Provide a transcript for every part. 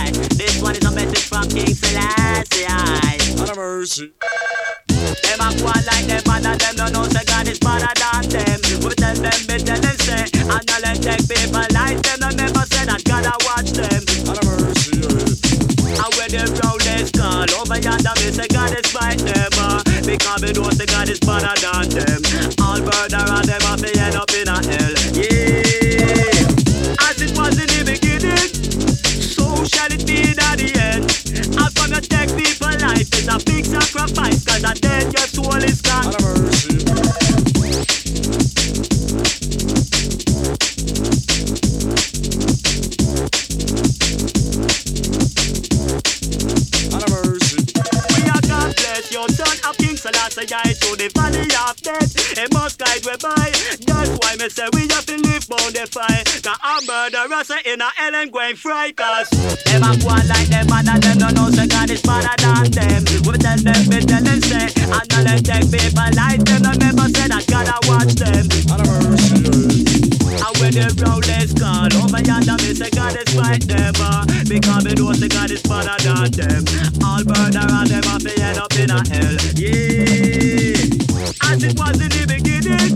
right. This one is a message from King Selassie. Have mercy. Them a go on like them father, them don't know say God is better than them. We tell them, we tell them say, and I let take people life. Them no never say that God a watch them. Have mercy. And when they round they skull over yonder, we say God is fight them. Uh, because we know say God is better than them. All murder a big sacrifice, cause I dead your soul is gone. to the valley of death. A must guide whereby. That's why me say we have to live on the fire. Now I'm murderer say in a Ellen Gwen fry cause them a go like them and them don't know say God is better than them. We tell them, we tell them say, and now them take people like them. Them never say that God I watch them. And when the rowlers call over yonder, me say God is fight them Because me know say God is better than them All murderers, them a fi end up in a hell Yeah as it was in the beginning.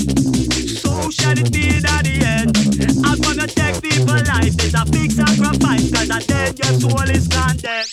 So shall it be the end. I'm gonna take life. A big is condemned.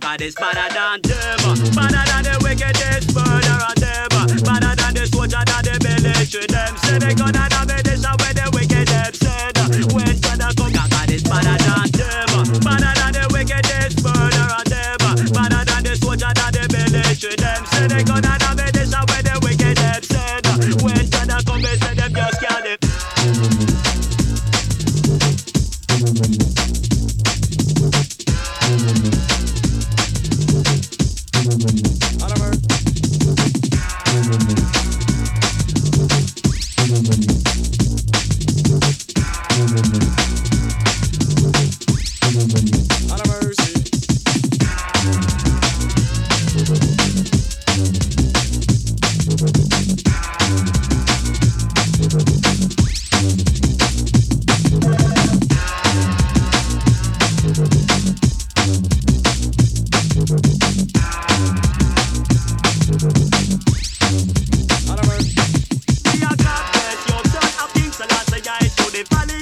God is better than them. Better than the wickedest murderer of them. Better than the soldier that the military them. Say they gonna have it this and when the wicked them said. When Gaga come God is better than them. Better than the wickedest murderer of them. Better than the soldier that the military them. Say they gonna have it it.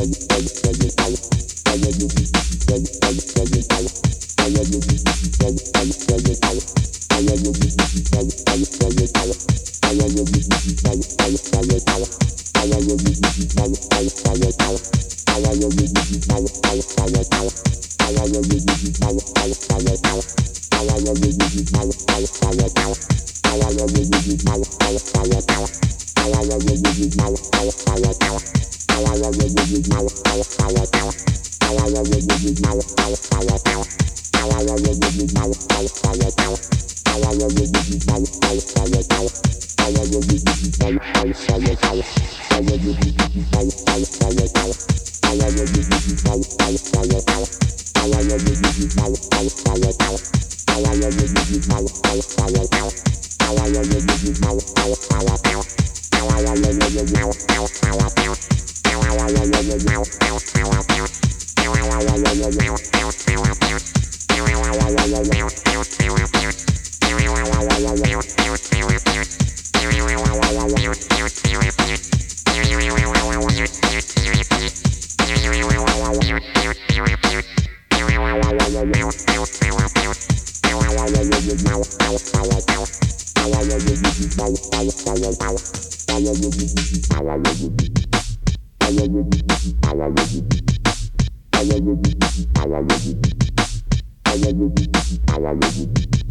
Yeah. I love you.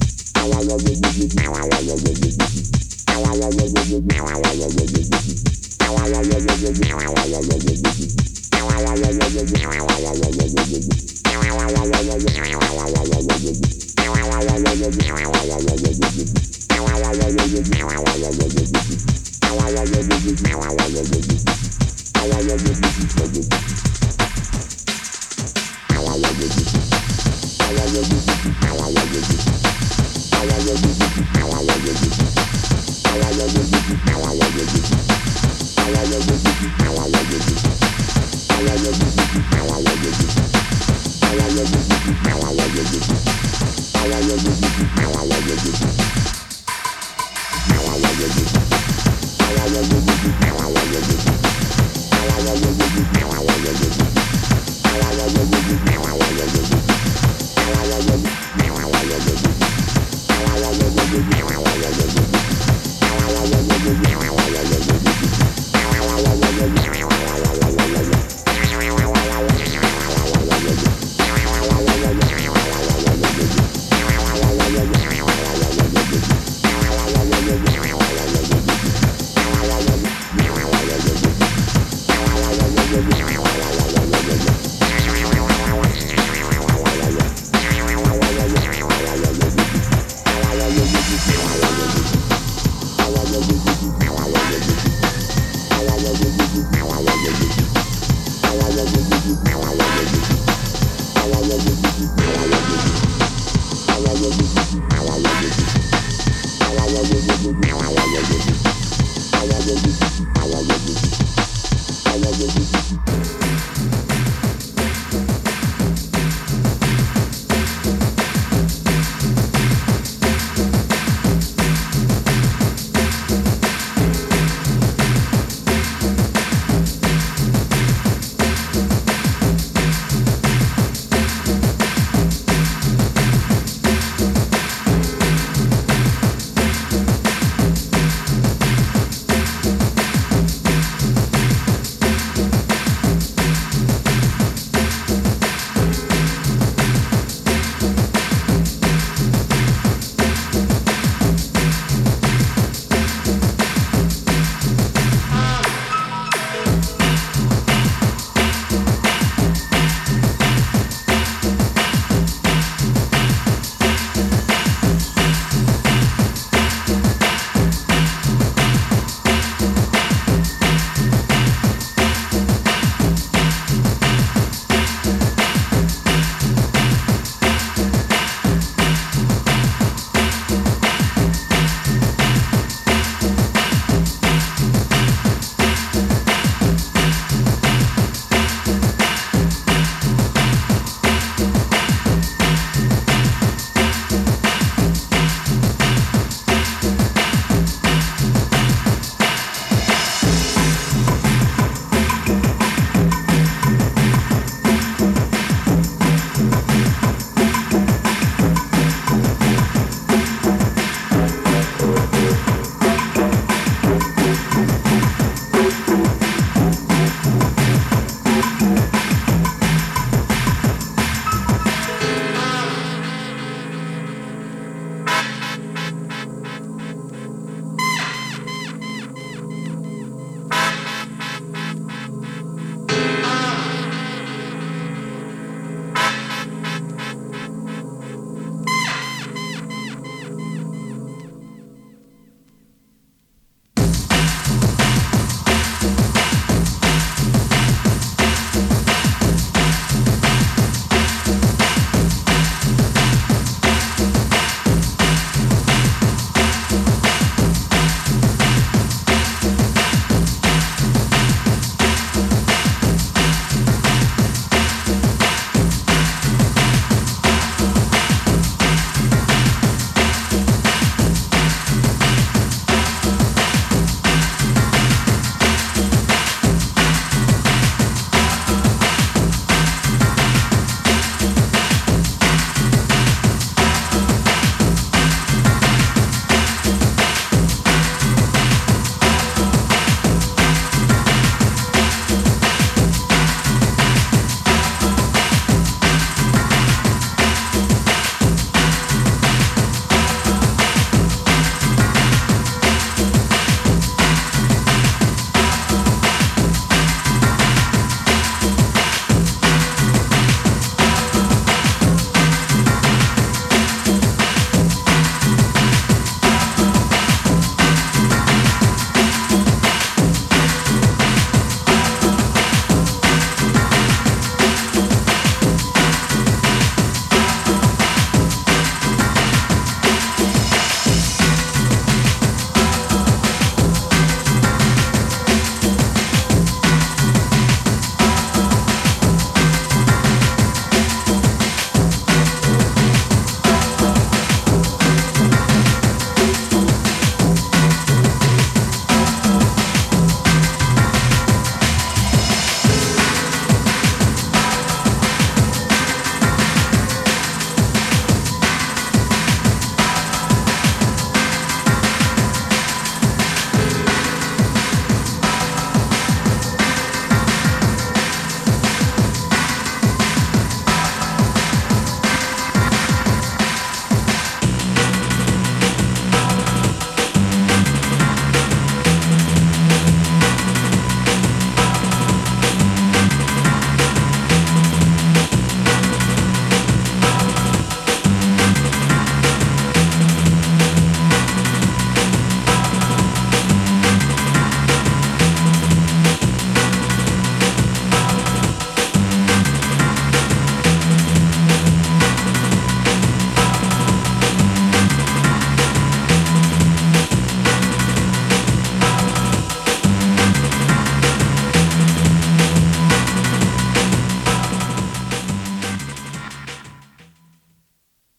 Yeah.